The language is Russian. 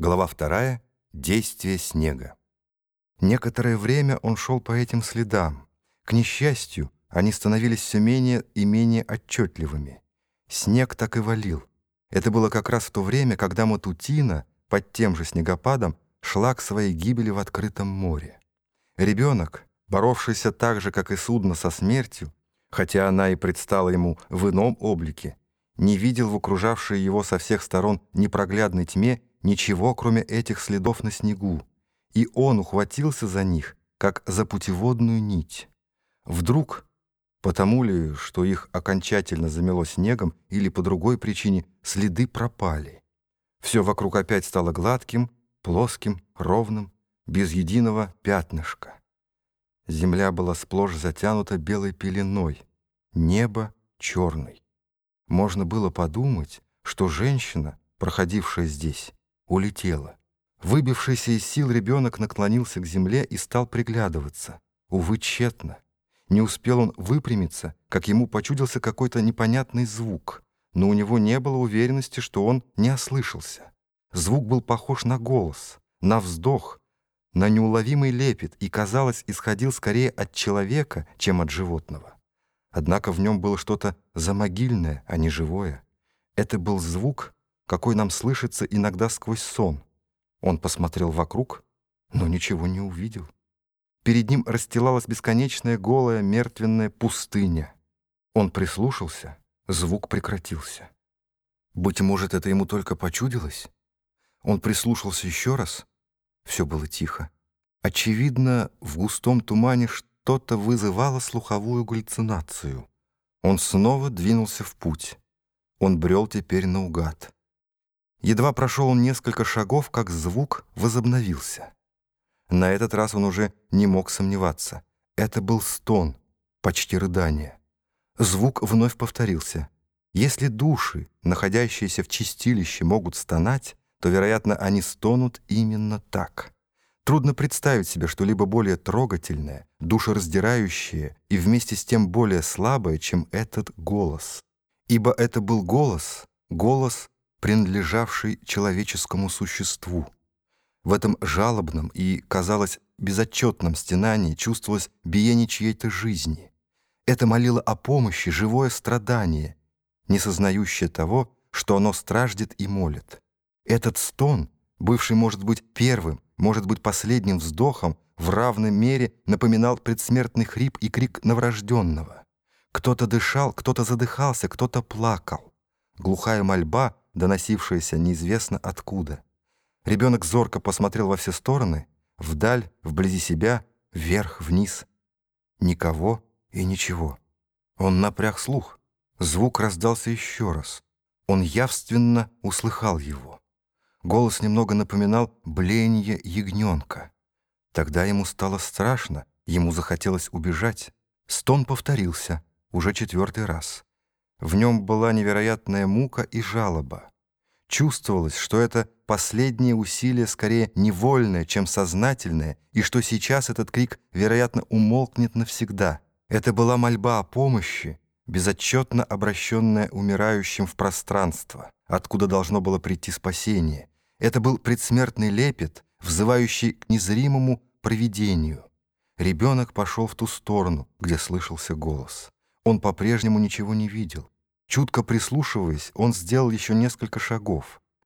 Глава вторая. Действие снега. Некоторое время он шел по этим следам. К несчастью, они становились все менее и менее отчетливыми. Снег так и валил. Это было как раз в то время, когда Матутина под тем же снегопадом шла к своей гибели в открытом море. Ребенок, боровшийся так же, как и судно со смертью, хотя она и предстала ему в ином облике, не видел в окружавшей его со всех сторон непроглядной тьме ничего, кроме этих следов на снегу, и он ухватился за них, как за путеводную нить. Вдруг, потому ли, что их окончательно замело снегом, или по другой причине, следы пропали. Все вокруг опять стало гладким, плоским, ровным, без единого пятнышка. Земля была сплошь затянута белой пеленой, небо черный. Можно было подумать, что женщина, проходившая здесь, улетела. Выбившийся из сил ребенок наклонился к земле и стал приглядываться. Увы, тщетно. Не успел он выпрямиться, как ему почудился какой-то непонятный звук, но у него не было уверенности, что он не ослышался. Звук был похож на голос, на вздох, на неуловимый лепет и, казалось, исходил скорее от человека, чем от животного. Однако в нем было что-то замогильное, а не живое. Это был звук, какой нам слышится иногда сквозь сон. Он посмотрел вокруг, но ничего не увидел. Перед ним расстилалась бесконечная голая мертвенная пустыня. Он прислушался, звук прекратился. Быть может, это ему только почудилось? Он прислушался еще раз. Все было тихо. Очевидно, в густом тумане что-то вызывало слуховую галлюцинацию. Он снова двинулся в путь. Он брел теперь наугад. Едва прошел он несколько шагов, как звук возобновился. На этот раз он уже не мог сомневаться. Это был стон, почти рыдание. Звук вновь повторился. Если души, находящиеся в чистилище, могут стонать, то, вероятно, они стонут именно так. Трудно представить себе что-либо более трогательное, душераздирающее и вместе с тем более слабое, чем этот голос. Ибо это был голос, голос принадлежавший человеческому существу. В этом жалобном и, казалось, безотчетном стенании чувствовалось биение чьей-то жизни. Это молило о помощи живое страдание, не сознающее того, что оно страждет и молит. Этот стон, бывший, может быть, первым, может быть, последним вздохом, в равной мере напоминал предсмертный хрип и крик новорожденного. Кто-то дышал, кто-то задыхался, кто-то плакал. Глухая мольба доносившееся неизвестно откуда. Ребенок зорко посмотрел во все стороны, вдаль, вблизи себя, вверх, вниз. Никого и ничего. Он напряг слух. Звук раздался еще раз. Он явственно услыхал его. Голос немного напоминал блеяние ягненка. Тогда ему стало страшно, ему захотелось убежать. Стон повторился, уже четвертый раз. В нем была невероятная мука и жалоба. Чувствовалось, что это последнее усилие скорее невольное, чем сознательное, и что сейчас этот крик, вероятно, умолкнет навсегда. Это была мольба о помощи, безотчетно обращенная умирающим в пространство, откуда должно было прийти спасение. Это был предсмертный лепет, взывающий к незримому провидению. Ребенок пошел в ту сторону, где слышался голос. Он по-прежнему ничего не видел. Чутко прислушиваясь, он сделал еще несколько шагов.